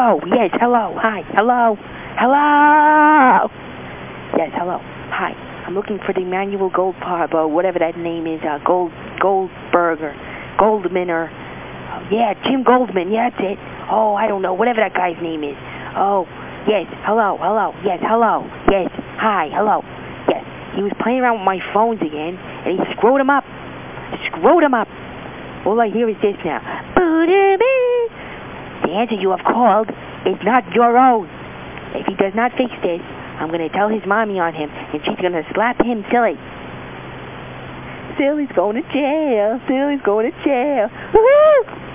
Oh, yes, hello, hi, hello, hello. Yes, hello, hi. I'm looking for the Emmanuel Goldfarb, or whatever that name is, uh, Gold, Goldberg, or Goldman, or, uh, yeah, Jim Goldman, yeah, that's it. Oh, I don't know, whatever that guy's name is. Oh, yes, hello, hello, yes, hello, yes, hi, hello, yes. He was playing around with my phones again, and he screwed him up. Screwed him up. All I hear is this now. The answer you have called is not your own. If he does not fix this, I'm going to tell his mommy on him, and she's going to slap him silly. Silly's going to jail. Silly's going to jail. Woohoo!